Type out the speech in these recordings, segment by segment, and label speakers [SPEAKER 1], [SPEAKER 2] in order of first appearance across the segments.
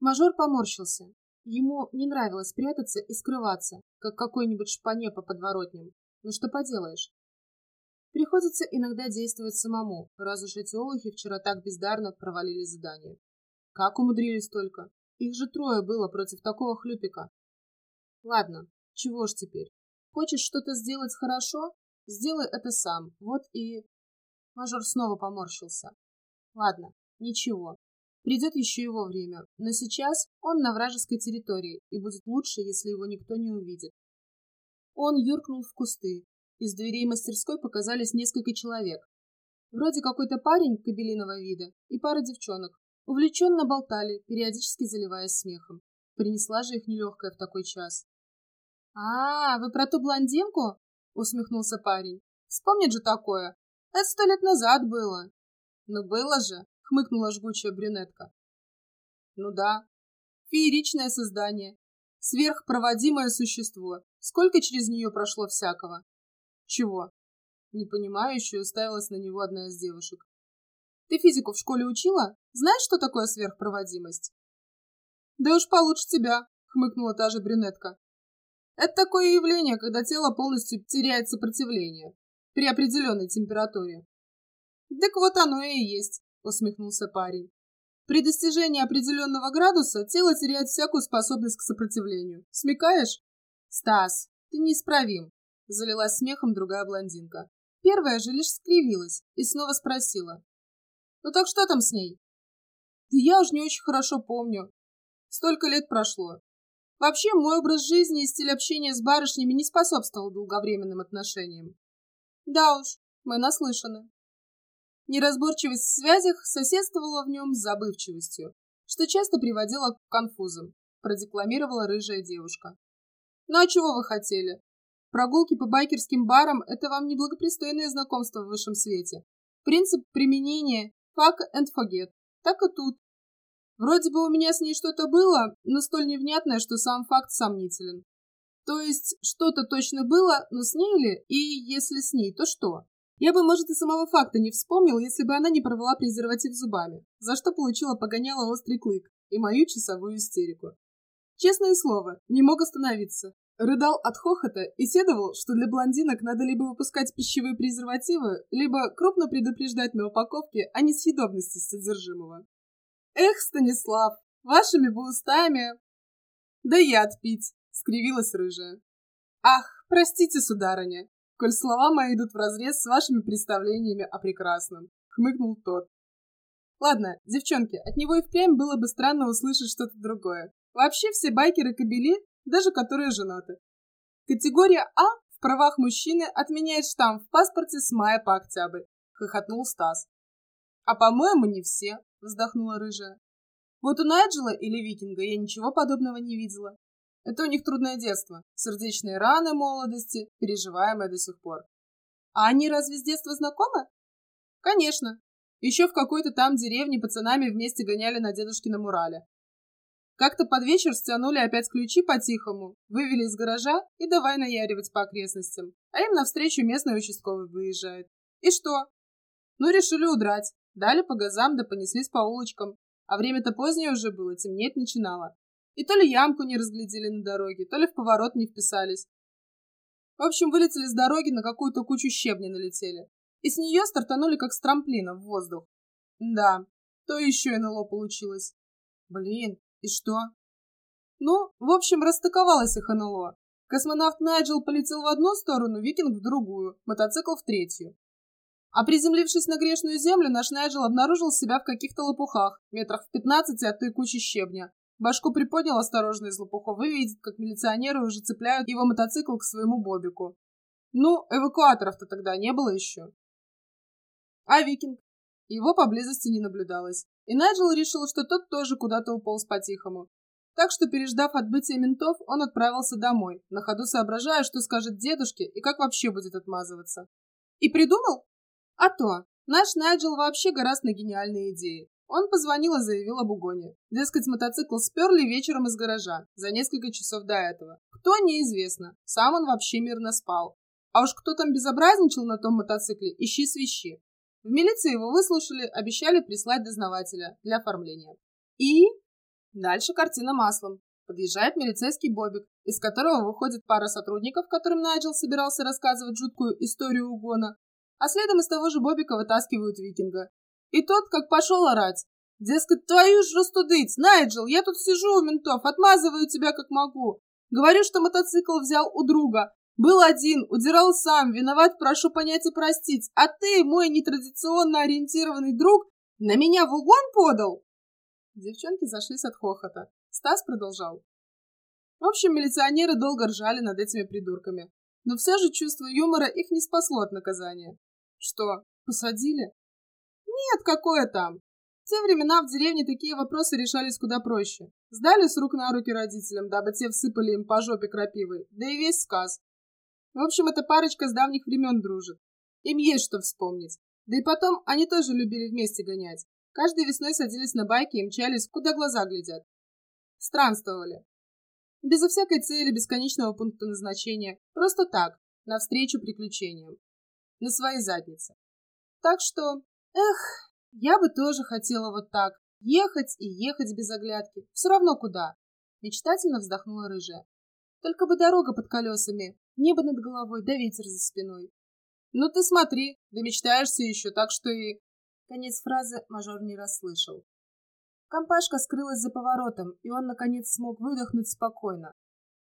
[SPEAKER 1] Мажор поморщился. Ему не нравилось прятаться и скрываться, как какой-нибудь шпане по подворотням. Ну что поделаешь? Приходится иногда действовать самому, раз уж эти олухи вчера так бездарно провалили задание. Как умудрились только? Их же трое было против такого хлюпика. Ладно, чего ж теперь? Хочешь что-то сделать хорошо? Сделай это сам. Вот и... Мажор снова поморщился. Ладно, ничего. Придет еще его время, но сейчас он на вражеской территории, и будет лучше, если его никто не увидит. Он юркнул в кусты. Из дверей мастерской показались несколько человек. Вроде какой-то парень кабелиного вида и пара девчонок. Увлеченно болтали, периодически заливаясь смехом. Принесла же их нелегкая в такой час. «А, вы про ту блондинку?» — усмехнулся парень. «Вспомнит же такое. Это сто лет назад было». «Ну было же», — хмыкнула жгучая брюнетка. «Ну да. Фееричное создание. Сверхпроводимое существо. Сколько через нее прошло всякого?» «Чего?» Непонимающе уставилась на него одна из девушек. «Ты физику в школе учила? Знаешь, что такое сверхпроводимость?» «Да уж получше тебя», — хмыкнула та же брюнетка. Это такое явление, когда тело полностью теряет сопротивление при определенной температуре. Так вот оно и есть, усмехнулся парень. При достижении определенного градуса тело теряет всякую способность к сопротивлению. Смекаешь? Стас, ты неисправим, залилась смехом другая блондинка. Первая же лишь скривилась и снова спросила. Ну так что там с ней? Да я уж не очень хорошо помню. Столько лет прошло. Вообще, мой образ жизни и стиль общения с барышнями не способствовал долговременным отношениям. Да уж, мы наслышаны. Неразборчивость в связях соседствовала в нем с забывчивостью, что часто приводило к конфузам, продекламировала рыжая девушка. Ну а чего вы хотели? Прогулки по байкерским барам – это вам не благопристойное знакомство в высшем свете. Принцип применения fuck and forget. Так и тут. Вроде бы у меня с ней что-то было, но столь невнятное, что сам факт сомнителен. То есть что-то точно было, но с ней ли? И если с ней, то что? Я бы, может, и самого факта не вспомнил, если бы она не порвала презерватив зубами, за что получила погоняла острый клык и мою часовую истерику. Честное слово, не мог остановиться. Рыдал от хохота и седовал, что для блондинок надо либо выпускать пищевые презервативы, либо крупно предупреждать на упаковке о несъедобности содержимого. Эх, Станислав, вашими бы устами. Да яд пить, скривилась рыжая. Ах, простите, сударыня, коль слова мои идут вразрез с вашими представлениями о прекрасном, хмыкнул тот. Ладно, девчонки, от него и впрямь было бы странно услышать что-то другое. Вообще все байкеры кобели, даже которые женаты. Категория А в правах мужчины отменяет штамп в паспорте с мая по октябрь, хохотнул Стас. А по-моему, не все, вздохнула рыжая. Вот у Найджела или Викинга я ничего подобного не видела. Это у них трудное детство, сердечные раны молодости, переживаемые до сих пор. А они разве с детства знакомы? Конечно. Еще в какой-то там деревне пацанами вместе гоняли на дедушкином Урале. Как-то под вечер стянули опять ключи по-тихому, вывели из гаража и давай наяривать по окрестностям. А им навстречу местный участковый выезжает. И что? Ну, решили удрать. Дали по газам да понеслись по улочкам. А время-то позднее уже было, темнеть начинало. И то ли ямку не разглядели на дороге, то ли в поворот не вписались. В общем, вылетели с дороги, на какую-то кучу щебня налетели. И с нее стартанули как с трамплина в воздух. Да, то еще НЛО получилось. Блин, и что? Ну, в общем, расстыковалось их НЛО. Космонавт Найджел полетел в одну сторону, викинг в другую, мотоцикл в третью. А приземлившись на грешную землю, наш Найджел обнаружил себя в каких-то лопухах, метрах в пятнадцати от той кучи щебня. Башку приподнял осторожно из лопухов и как милиционеры уже цепляют его мотоцикл к своему бобику. Ну, эвакуаторов-то тогда не было еще. А викинг? Его поблизости не наблюдалось. И Найджел решил, что тот тоже куда-то уполз по-тихому. Так что, переждав отбытие ментов, он отправился домой, на ходу соображая, что скажет дедушке и как вообще будет отмазываться. И придумал? А то, наш Найджел вообще гораздо на гениальные идеи. Он позвонил и заявил об угоне. Дескать, мотоцикл сперли вечером из гаража, за несколько часов до этого. Кто, неизвестно. Сам он вообще мирно спал. А уж кто там безобразничал на том мотоцикле, ищи свищи. В милиции его выслушали, обещали прислать дознавателя для оформления. И Дальше картина маслом. Подъезжает милицейский бобик, из которого выходит пара сотрудников, которым Найджел собирался рассказывать жуткую историю угона, а следом из того же бобика вытаскивают викинга. И тот, как пошел орать. Дескать, твою ж растудыть, Найджел, я тут сижу у ментов, отмазываю тебя как могу. Говорю, что мотоцикл взял у друга. Был один, удирал сам, виноват, прошу понять и простить. А ты, мой нетрадиционно ориентированный друг, на меня в угон подал? Девчонки зашлись от хохота. Стас продолжал. В общем, милиционеры долго ржали над этими придурками. Но все же чувство юмора их не спасло от наказания. Что, посадили? Нет, какое там. В те времена в деревне такие вопросы решались куда проще. Сдали с рук на руки родителям, дабы те всыпали им по жопе крапивой, да и весь сказ. В общем, эта парочка с давних времен дружит. Им есть что вспомнить. Да и потом, они тоже любили вместе гонять. Каждой весной садились на байки и мчались, куда глаза глядят. Странствовали. Безо всякой цели, бесконечного пункта назначения. Просто так, навстречу приключениям. На своей заднице. Так что, эх, я бы тоже хотела вот так. Ехать и ехать без оглядки. Все равно куда. Мечтательно вздохнула рыжая. Только бы дорога под колесами, небо над головой, да ветер за спиной. Ну ты смотри, да мечтаешься еще, так что и... Конец фразы мажор не расслышал. Компашка скрылась за поворотом, и он, наконец, смог выдохнуть спокойно.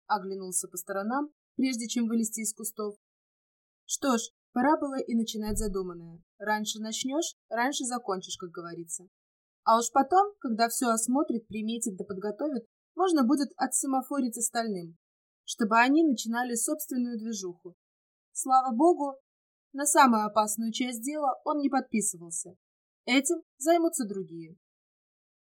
[SPEAKER 1] Оглянулся по сторонам, прежде чем вылезти из кустов. Что ж, пора было и начинать задуманное. Раньше начнешь, раньше закончишь, как говорится. А уж потом, когда все осмотрит, приметит да подготовит, можно будет отсемафорить остальным, чтобы они начинали собственную движуху. Слава богу, на самую опасную часть дела он не подписывался. Этим займутся другие.